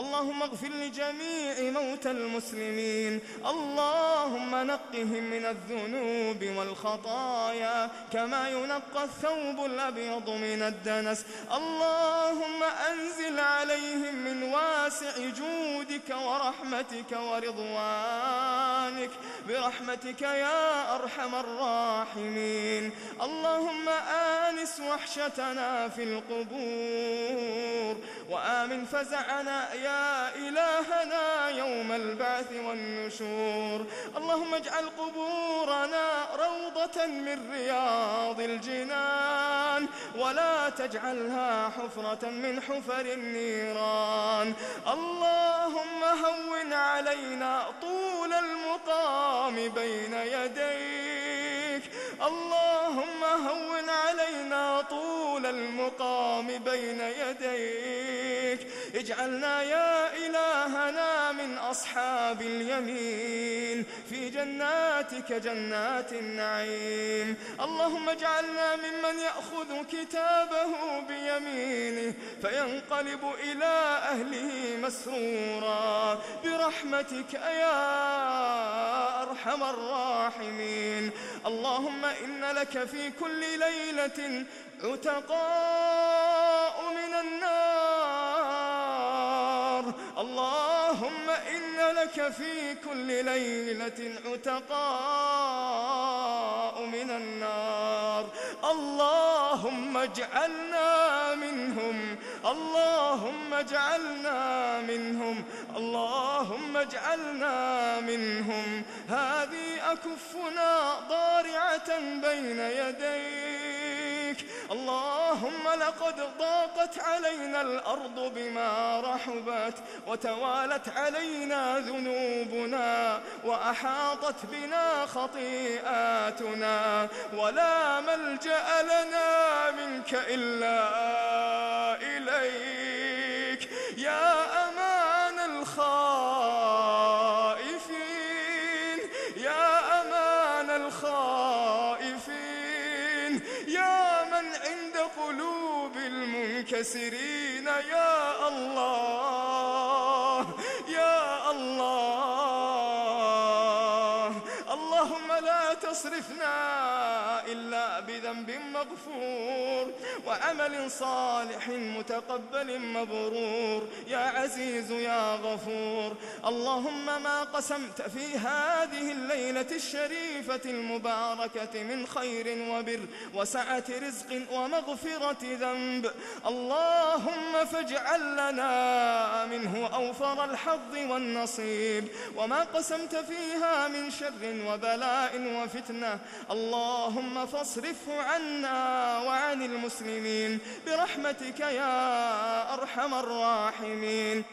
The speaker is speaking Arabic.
اللهم اغفر لجميع موتى المسلمين. اللهم نقهم من الذنوب والخطايا كما ينقى الثوب الأبيض من الدنس. اللهم أنزل عليهم من واسع جودك ورحمتك ورضوانك. برحمتك يا أرحم الراحمين. اللهم وحشتنا في القبور. وآمن فزعنا يا إلهنا يوم البعث والنشور. اللهم اجعل قبورنا روضة من رياض الجنان ولا تجعلها حفرة من حفر النيران. اللهم هون علينا طول المقام بين يديك. اللهم هون طول المقام بين يديك. اجعلنا يا إلهنا أصحاب اليمين في جناتك جنات النعيم. اللهم اجعلنا ممن يأخذ كتابه بيمينه فينقلب إلى أهله مسرورا. برحمتك يا أرحم الراحمين. اللهم إن لك في كل ليلة عتقاء من النار. اللهم إن لك في كل ليلة عتقاء من النار. اللهم اجعلنا منهم. اللهم اجعلنا منهم. اللهم اجعلنا منهم. هذه أكفنا ضارعة بين يديك. اللهم لقد ضاقت علينا الأرض بما رحبت وتوالت علينا ذنوبنا وأحاطت بنا خطيئاتنا ولا ملجأ لنا منك إلا إليك. يا المنكسرين يا الله يا الله. اللهم لا تصرفنا إلا بذنب مغفور وعمل صالح متقبل مبرور. يا عزيز يا غفور اللهم ما قسمت في هذه الليلة الشريفة المباركة من خير وبر وسعة رزق ومغفرة ذنب. اللهم فاجعل لنا منه أوفر الحظ والنصيب. وما قسمت فيها من شر وبلاء وفتنة اللهم فاصرفه عنا وعن المسلمين. برحمتك يا أرحم الراحمين.